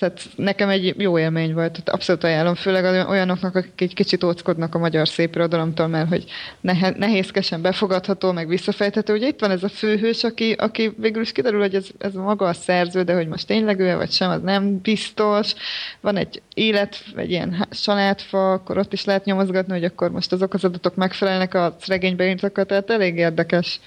Tehát nekem egy jó élmény volt, tehát abszolút ajánlom, főleg olyanoknak, akik egy kicsit óckodnak a magyar szép irodalomtól, mert hogy nehézkesen befogadható, meg visszafejthető. Ugye itt van ez a főhős, aki, aki végül is kiderül, hogy ez, ez maga a szerző, de hogy most tényleg ő, vagy sem, az nem biztos. Van egy élet, egy ilyen családfa, akkor ott is lehet nyomozgatni, hogy akkor most azok az adatok megfelelnek a regénybe írtakat, tehát elég érdekes.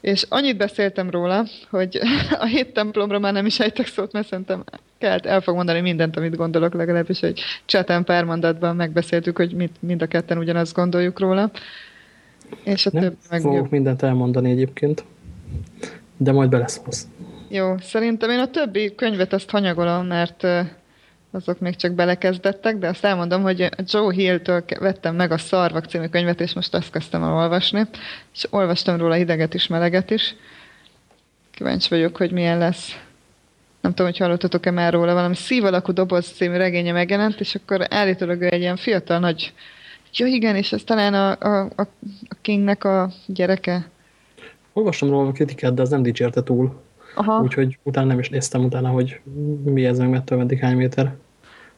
És annyit beszéltem róla, hogy a hét templomra már nem is ejtek szót, mert szerintem kellett, el fog mondani mindent, amit gondolok, legalábbis egy chaten pár mondatban megbeszéltük, hogy mit, mind a ketten ugyanazt gondoljuk róla. És a nem több meg fogok mindent elmondani egyébként, de majd beleszólsz. Jó, szerintem én a többi könyvet azt hanyagolom, mert azok még csak belekezdettek, de azt elmondom, hogy Joe Hill-től vettem meg a Szarvak című könyvet, és most azt kezdtem el olvasni, és olvastam róla hideget is, meleget is. Kíváncsi vagyok, hogy milyen lesz. Nem tudom, hogy hallottatok-e már róla, valami szív alakú doboz című regénye megjelent, és akkor állítólag ő egy ilyen fiatal nagy... Ja igen, és ez talán a, a, a, Kingnek a gyereke. Olvastam róla a kritikát, de az nem dicsérte túl. Aha. Úgyhogy utána nem is néztem utána, hogy mi ez meg mettől meddig hány méter.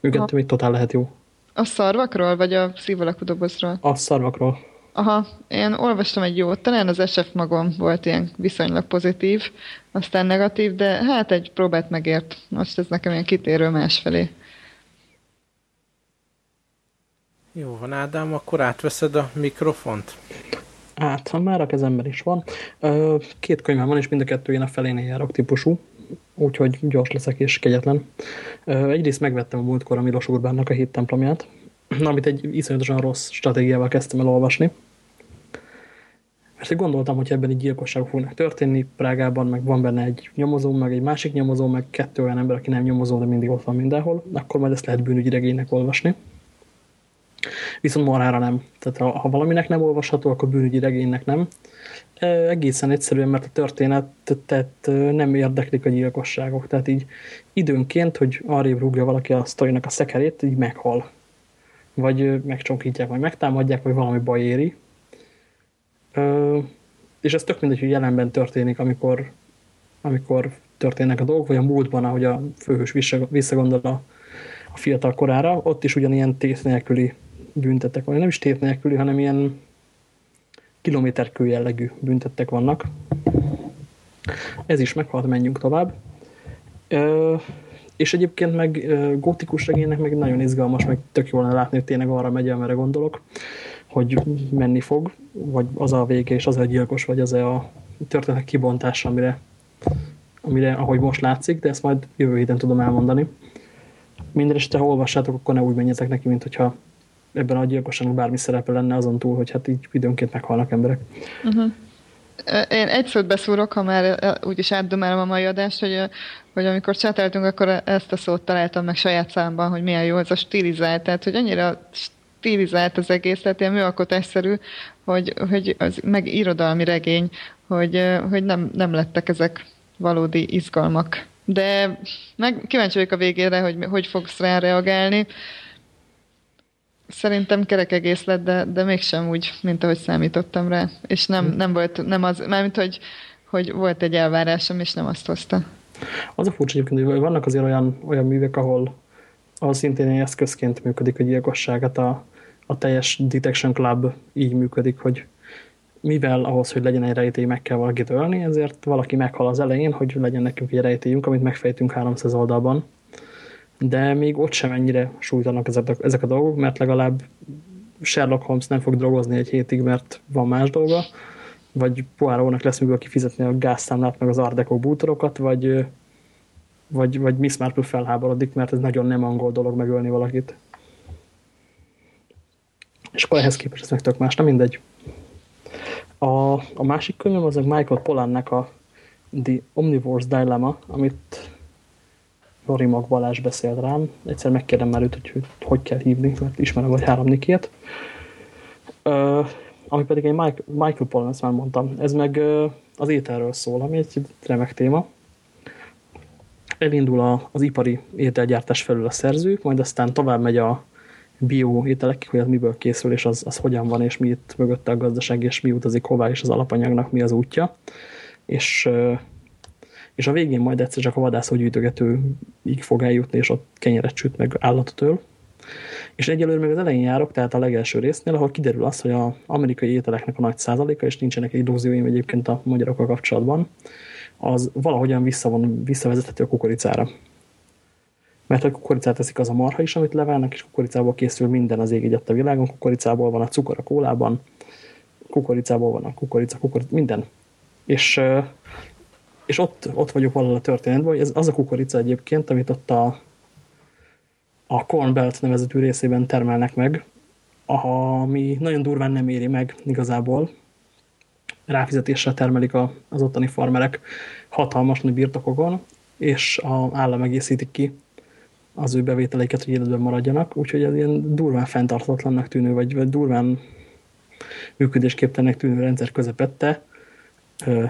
Őket még totál lehet jó. A szarvakról, vagy a szívalakú dobozról? A szarvakról. Aha, én olvastam egy jót, talán az SF magam volt ilyen viszonylag pozitív, aztán negatív, de hát egy próbát megért. Most ez nekem ilyen kitérő másfelé. Jó van, Ádám, akkor átveszed a mikrofont? Hát, ha már a kezemben is van. Két könyvem van, és mind a kettő én a felénél járok típusú, úgyhogy gyors leszek és kegyetlen. Egyrészt megvettem a múltkor a Milos Urbánnak a hét templomját, amit egy iszonyatosan rossz stratégiával kezdtem el olvasni. Mert gondoltam, hogy ebben egy gyilkosságok fognak történni Prágában, meg van benne egy nyomozó, meg egy másik nyomozó, meg kettő olyan ember, aki nem nyomozó, de mindig ott van mindenhol, akkor majd ezt lehet bűnügyi regénynek olvasni. Viszont marhára nem. Tehát ha, ha valaminek nem olvasható, akkor bűnügyi regénynek nem. Egészen egyszerűen, mert a történet tehát nem érdeklik a gyilkosságok. Tehát így időnként, hogy arrébb rúgja valaki a sztorinak a szekerét, így meghal. Vagy megcsonkítják, vagy megtámadják, vagy valami baj éri. E, és ez tök mindegy, hogy jelenben történik, amikor, amikor történnek a dolgok, vagy a múltban, ahogy a főhős visszagondol a, a fiatal korára, ott is ugyanilyen tét nélküli büntetek van. Nem is tét nélküli, hanem ilyen kilométerkő jellegű büntettek vannak. Ez is meghalt, menjünk tovább. Ö, és egyébként meg gótikus regénynek meg nagyon izgalmas, meg tök jól látni, hogy tényleg arra megy, amire gondolok, hogy menni fog, vagy az a vége, és az a gyilkos, vagy az a történet kibontása, amire, amire, ahogy most látszik, de ezt majd jövő héten tudom elmondani. Minden esetre, ha olvassátok, akkor ne úgy menjetek neki, mint hogyha ebben a gyilkosságnak bármi szerepe lenne azon túl, hogy hát így időnként meghalnak emberek. Uh-huh. Én egy szót beszúrok, ha már úgyis átdomálom a mai adást, hogy, hogy amikor csáteltünk, akkor ezt a szót találtam meg saját számban, hogy milyen jó ez a stilizált, tehát hogy annyira stilizált az egész, tehát ilyen műalkotásszerű, hogy, hogy az meg irodalmi regény, hogy, hogy nem, nem lettek ezek valódi izgalmak. De meg kíváncsi vagyok a végére, hogy hogy fogsz rá reagálni szerintem kerek egész lett, de, de mégsem úgy, mint ahogy számítottam rá. És nem, hm. nem volt, nem az, mármint, hogy, hogy volt egy elvárásom, és nem azt hozta. Az a furcsa egyébként, hogy vannak azért olyan, olyan művek, ahol, ahol szintén egy eszközként működik a gyilkosság. Hát a, a teljes Detection Club így működik, hogy mivel ahhoz, hogy legyen egy rejtély, meg kell valakit ölni, ezért valaki meghal az elején, hogy legyen nekünk egy rejtélyünk, amit megfejtünk 300 oldalban de még ott sem ennyire sújtanak ezek a, ezek a dolgok, mert legalább Sherlock Holmes nem fog drogozni egy hétig, mert van más dolga, vagy Poirot-nak lesz miből kifizetni a gázszámlát, meg az Ardeko bútorokat, vagy, vagy, vagy Miss Marple felháborodik, mert ez nagyon nem angol dolog megölni valakit. És akkor ehhez képest ez meg tök más, nem mindegy. A, a másik könyvem az a Michael Pollannek a The Omnivore's Dilemma, amit Rory Mag Balázs beszélt rám. Egyszer megkérdem már őt, hogy hogy, kell hívni, mert ismerem vagy három nikét. Uh, ami pedig egy Michael ezt már mondtam. Ez meg uh, az ételről szól, ami egy remek téma. Elindul a, az ipari ételgyártás felül a szerző, majd aztán tovább megy a bio ételek, hogy az miből készül, és az, az hogyan van, és mi itt mögötte a gazdaság, és mi utazik hová, és az alapanyagnak mi az útja. És uh, és a végén majd egyszer csak a vadászógyűjtögetőig fog eljutni, és ott kenyeret süt meg állatot öl. És egyelőre még az elején járok, tehát a legelső résznél, ahol kiderül az, hogy az amerikai ételeknek a nagy százaléka, és nincsenek illúzióim egyébként a magyarokkal kapcsolatban, az valahogyan visszavon, visszavezethető a kukoricára. Mert a kukoricát teszik az a marha is, amit levelnek, és kukoricából készül minden az ég a világon, kukoricából van a cukor a kólában, kukoricából van a kukorica, kukorica, minden. És, és ott, ott vagyok valahol a történetben, hogy ez az a kukorica egyébként, amit ott a, a Corn Belt nevezetű részében termelnek meg, ami nagyon durván nem éri meg igazából. Ráfizetésre termelik a, az ottani farmerek hatalmas nagy birtokokon, és a állam egészítik ki az ő bevételeiket, hogy életben maradjanak, úgyhogy ez ilyen durván fenntartatlannak tűnő, vagy, vagy durván működésképtelennek tűnő rendszer közepette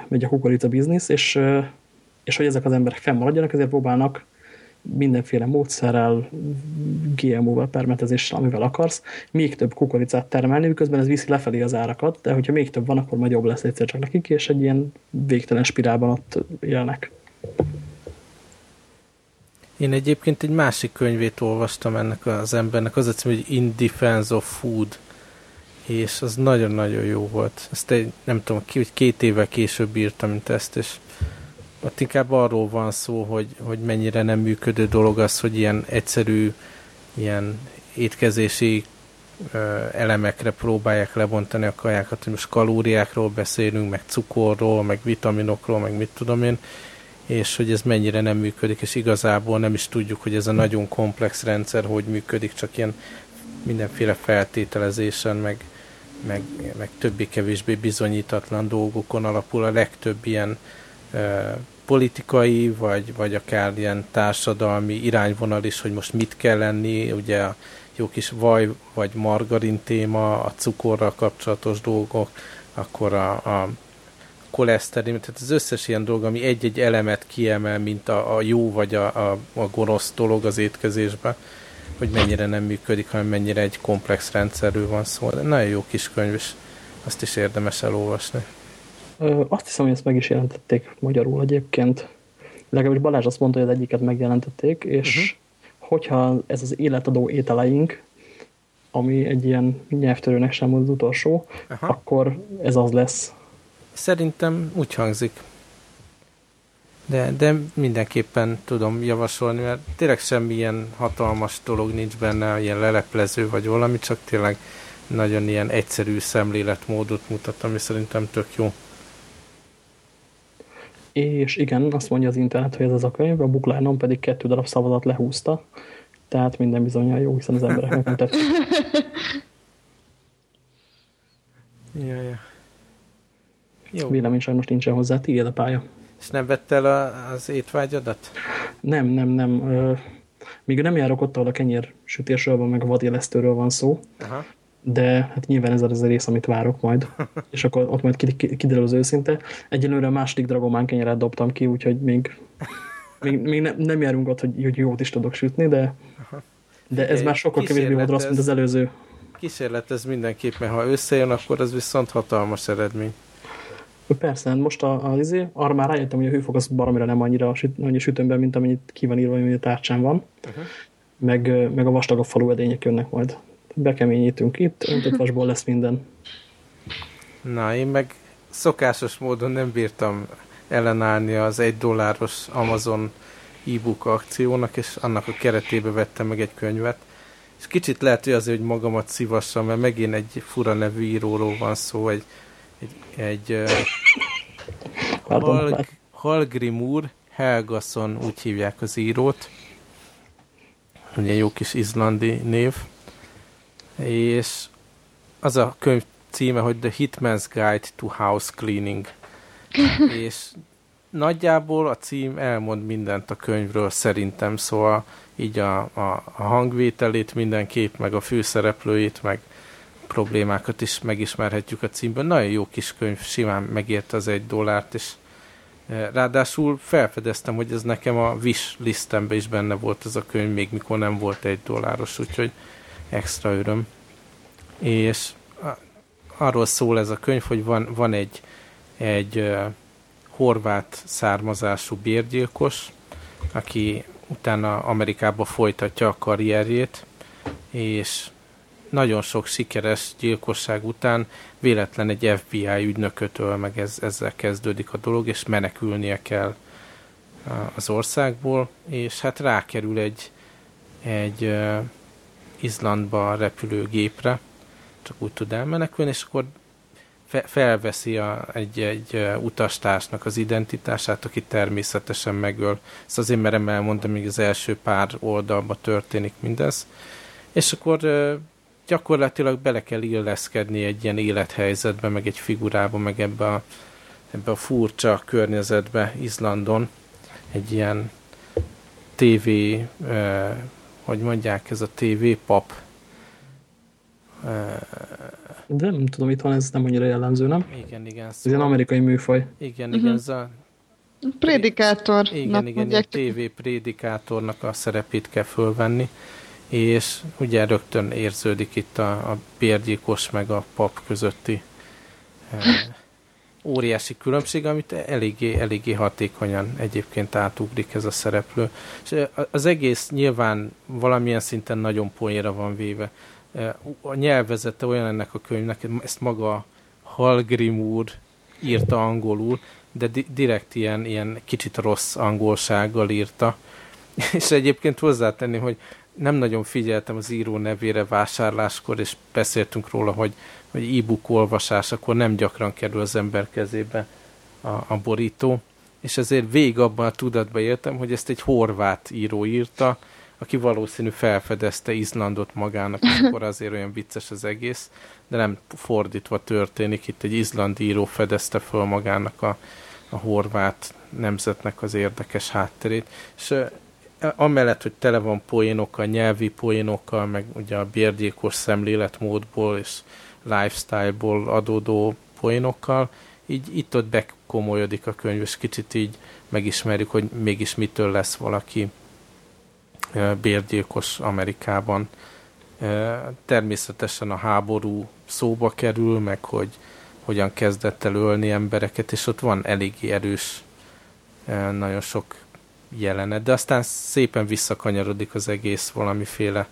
megy a kukorica biznisz, és, és hogy ezek az emberek fennmaradjanak, ezért próbálnak mindenféle módszerrel, GMO-val, permetezéssel, amivel akarsz, még több kukoricát termelni, miközben ez viszi lefelé az árakat, de hogyha még több van, akkor majd jobb lesz egyszer csak nekik, és egy ilyen végtelen spirálban ott élnek. Én egyébként egy másik könyvét olvastam ennek az embernek, az a cím, hogy In Defense of Food, és az nagyon-nagyon jó volt. Ezt egy, nem tudom, ki, hogy két évvel később írtam, mint ezt, és ott inkább arról van szó, hogy, hogy mennyire nem működő dolog az, hogy ilyen egyszerű, ilyen étkezési elemekre próbálják lebontani a kajákat, hogy most kalóriákról beszélünk, meg cukorról, meg vitaminokról, meg mit tudom én, és hogy ez mennyire nem működik, és igazából nem is tudjuk, hogy ez a nagyon komplex rendszer hogy működik, csak ilyen mindenféle feltételezésen, meg, meg, meg többé-kevésbé bizonyítatlan dolgokon alapul. A legtöbb ilyen e, politikai, vagy, vagy akár ilyen társadalmi irányvonal is, hogy most mit kell lenni, ugye a jó kis vaj vagy margarin téma, a cukorral kapcsolatos dolgok, akkor a, a koleszterin, tehát az összes ilyen dolog, ami egy-egy elemet kiemel, mint a, a jó vagy a, a, a gonosz dolog az étkezésben, hogy mennyire nem működik, hanem mennyire egy komplex rendszerről van szó. De nagyon jó kis könyv, és azt is érdemes elolvasni. Ö, azt hiszem, hogy ezt meg is jelentették magyarul egyébként. Legalábbis Balázs azt mondta, hogy az egyiket megjelentették, és uh-huh. hogyha ez az életadó ételeink, ami egy ilyen nyelvtörőnek sem az utolsó, Aha. akkor ez az lesz. Szerintem úgy hangzik. De, de mindenképpen tudom javasolni, mert tényleg semmilyen hatalmas dolog nincs benne, ilyen leleplező vagy valami, csak tényleg nagyon ilyen egyszerű szemléletmódot mutat, ami szerintem tök jó. És igen, azt mondja az internet, hogy ez az a könyv, a buklánon pedig kettő darab szavazat lehúzta, tehát minden bizonyal jó, hiszen az embereknek nem tetszik. ja, ja. Jó. Vélemény sajnos nincsen hozzá, tiéd a pálya. És nem vett el a, az étvágyadat? Nem, nem, nem. Míg nem járok ott, ahol a kenyér sütésről van, meg a vadélesztőről van szó, Aha. de hát nyilván ez az a rész, amit várok majd, és akkor ott majd kiderül az őszinte. Egyelőre a második dragomán kenyeret dobtam ki, úgyhogy még, még, még ne, nem járunk ott, hogy, hogy jót is tudok sütni, de, de ez már sokkal kevésbé volt rossz, mint az előző. Kísérlet ez mindenképp, mert ha összejön, akkor ez viszont hatalmas eredmény. Persze, hát most a, a, izé, arra már rájöttem, hogy a hőfok az baromira nem annyira süt, annyi sütőmben, mint amennyit ki van írva, hogy a tárcsán van. Uh-huh. Meg, meg a vastagabb falu edények jönnek majd. Bekeményítünk itt, öntött vasból lesz minden. Na, én meg szokásos módon nem bírtam ellenállni az egy dolláros Amazon e-book akciónak, és annak a keretébe vettem meg egy könyvet. És kicsit lehet, hogy azért, hogy magamat szívassam, mert megint egy fura nevű íróról van szó, egy egy, egy Hal, Halgrimur Helgason úgy hívják az írót. Ugye jó kis izlandi név. És az a könyv címe, hogy The Hitman's Guide to House Cleaning. és nagyjából a cím elmond mindent a könyvről szerintem, szóval így a, a, a hangvételét mindenképp, meg a főszereplőit, meg problémákat is megismerhetjük a címben. Nagyon jó kis könyv, simán megérte az egy dollárt, és e, ráadásul felfedeztem, hogy ez nekem a wish listemben is benne volt ez a könyv, még mikor nem volt egy dolláros, úgyhogy extra öröm. És arról szól ez a könyv, hogy van, van egy, egy uh, horvát származású bérgyilkos, aki utána Amerikába folytatja a karrierjét, és nagyon sok sikeres gyilkosság után véletlen egy FBI ügynököt öl, meg ez, ezzel kezdődik a dolog, és menekülnie kell az országból, és hát rákerül egy, egy uh, Izlandba repülő gépre, csak úgy tud elmenekülni, és akkor fe, felveszi a, egy, egy utastársnak az identitását, aki természetesen megöl. Ezt azért merem elmondani, még az első pár oldalban történik mindez. És akkor uh, gyakorlatilag bele kell illeszkedni egy ilyen élethelyzetbe, meg egy figurába, meg ebbe a, ebbe a furcsa környezetbe Izlandon. Egy ilyen TV, eh, hogy mondják, ez a TV pap. Eh, De nem tudom, itt van ez nem annyira jellemző, nem? Igen, igen. Ez ilyen amerikai műfaj. Igen, uh-huh. igen, ez a Prédikátor. Igen, igen, egy TV prédikátornak a szerepét kell fölvenni és ugye rögtön érződik itt a, a bérgyilkos meg a pap közötti e, óriási különbség, amit eléggé, eléggé hatékonyan egyébként átugrik ez a szereplő. És az egész nyilván valamilyen szinten nagyon poénra van véve. A nyelvezete olyan ennek a könyvnek, ezt maga Hallgrim úr írta angolul, de di direkt ilyen, ilyen kicsit rossz angolsággal írta. És egyébként hozzátenném, hogy nem nagyon figyeltem az író nevére vásárláskor, és beszéltünk róla, hogy, hogy e-book olvasás, akkor nem gyakran kerül az ember kezébe a, a borító, és ezért végig abban a tudatba éltem, hogy ezt egy horvát író írta, aki valószínű felfedezte Izlandot magának, akkor azért olyan vicces az egész, de nem fordítva történik, itt egy izland író fedezte föl magának a, a horvát nemzetnek az érdekes hátterét, és amellett, hogy tele van poénokkal, nyelvi poénokkal, meg ugye a bérgyékos szemléletmódból és lifestyle-ból adódó poénokkal, így itt-ott bekomolyodik a könyv, és kicsit így megismerjük, hogy mégis mitől lesz valaki bérgyilkos Amerikában. Természetesen a háború szóba kerül, meg hogy hogyan kezdett el ölni embereket, és ott van eléggé erős, nagyon sok jelenet, de aztán szépen visszakanyarodik az egész valamiféle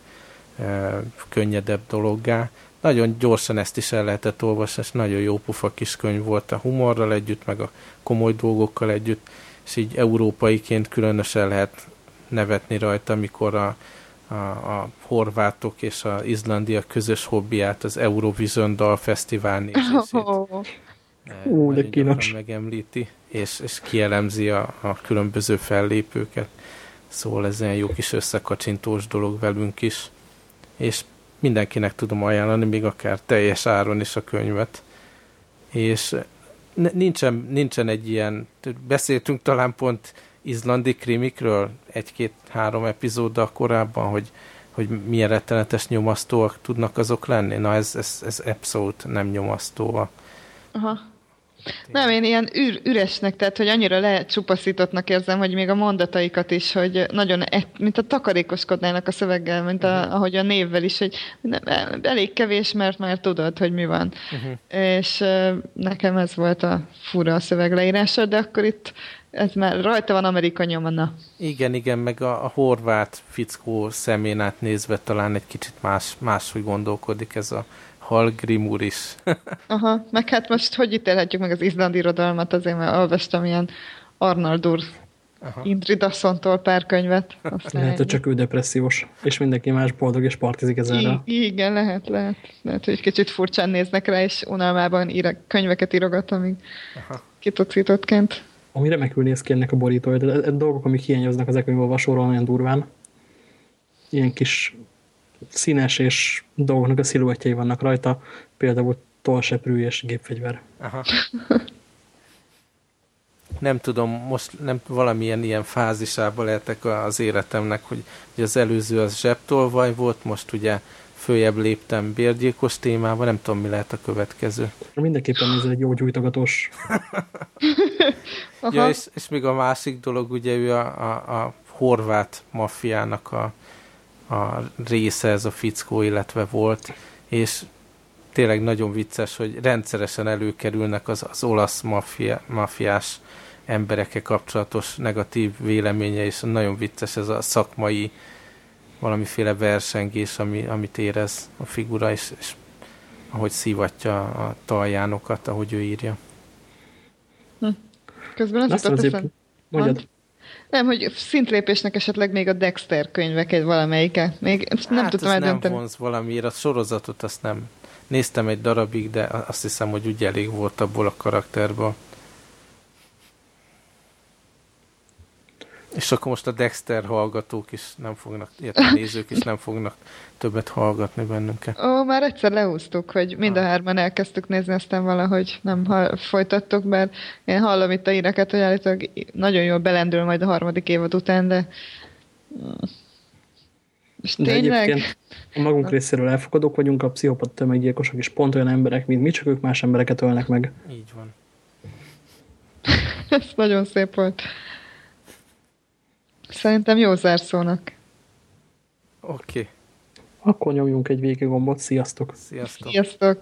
könnyedebb dologgá. Nagyon gyorsan ezt is el lehetett olvasni, és nagyon jó pufa kis könyv volt a humorral együtt, meg a komoly dolgokkal együtt, és így európaiként különösen lehet nevetni rajta, amikor a, a, a horvátok és az izlandiak közös hobbiát, az Eurovision Dal Fesztivál. Oh. Ú, de kínos. megemlíti és, és kielemzi a, a különböző fellépőket. Szóval ez egy jó kis összekacsintós dolog velünk is. És mindenkinek tudom ajánlani, még akár teljes áron is a könyvet. És nincsen, nincsen egy ilyen, beszéltünk talán pont izlandi krimikről egy-két-három epizóddal korábban, hogy, hogy milyen rettenetes nyomasztóak tudnak azok lenni. Na ez, ez, ez abszolút nem nyomasztó. Aha. Nem, én ilyen ür, üresnek, tehát hogy annyira lecsupaszítottnak érzem, hogy még a mondataikat is, hogy nagyon, et, mint a takarékoskodnának a szöveggel, mint a, uh-huh. ahogy a névvel is, hogy nem, elég kevés, mert már tudod, hogy mi van. Uh-huh. És nekem ez volt a fura a szövegleírása, de akkor itt ez már rajta van Amerika nyomana. Igen, igen, meg a, a horvát fickó szemén át nézve talán egy kicsit más, máshogy gondolkodik ez a Hallgrimur is. Aha, meg hát most hogy ítélhetjük meg az izlandi irodalmat, azért mert olvastam ilyen Arnaldur Indridasontól pár könyvet. Aztán lehet, hogy csak ő depressziós, és mindenki más boldog és partizik ezzel. I- igen, lehet, lehet. Lehet, hogy kicsit furcsán néznek rá, és unalmában ír, könyveket írogat, amíg kitocítottként. Ami remekül néz ki ennek a borítója, de a dolgok, amik hiányoznak az könyvolvasóról olyan durván. Ilyen kis színes és dolgoknak a sziluettjei vannak rajta, például tolseprű és gépfegyver. Aha. Nem tudom, most nem valamilyen ilyen fázisában lehetek az életemnek, hogy, hogy az előző az zsebtolvaj volt, most ugye följebb léptem bérgyilkos témába, nem tudom, mi lehet a következő. Mindenképpen nézel egy jó gyújtogatós. ja, és, és még a másik dolog, ugye ő a, a, a horvát maffiának a, a része ez a fickó, illetve volt, és tényleg nagyon vicces, hogy rendszeresen előkerülnek az, az olasz maffia, mafiás emberekkel kapcsolatos negatív véleménye, és nagyon vicces ez a szakmai valamiféle versengés, ami, amit érez a figura, és, és ahogy szívatja a taljánokat, ahogy ő írja. Hm. Közben az jutott eszem... Nem, hogy szintlépésnek esetleg még a Dexter könyvek egy valamelyike. Még nem hát tudtam eldönteni. nem vonz valamiért, a sorozatot azt nem. Néztem egy darabig, de azt hiszem, hogy úgy elég volt abból a karakterből. És akkor most a Dexter hallgatók is nem fognak, illetve nézők is nem fognak többet hallgatni bennünket. Ó, már egyszer leúztuk, hogy mind a hárman elkezdtük nézni, aztán valahogy nem folytattok, mert én hallom itt a íreket, hogy állítólag nagyon jól belendül majd a harmadik évad után, de... És de tényleg... a magunk részéről elfogadók vagyunk, a pszichopat tömeggyilkosok is pont olyan emberek, mint mi, csak ők más embereket ölnek meg. Így van. Ez nagyon szép volt. Szerintem jó zárszónak. Oké. Okay. Akkor nyomjunk egy végigombot. Sziasztok! Sziasztok! Sziasztok!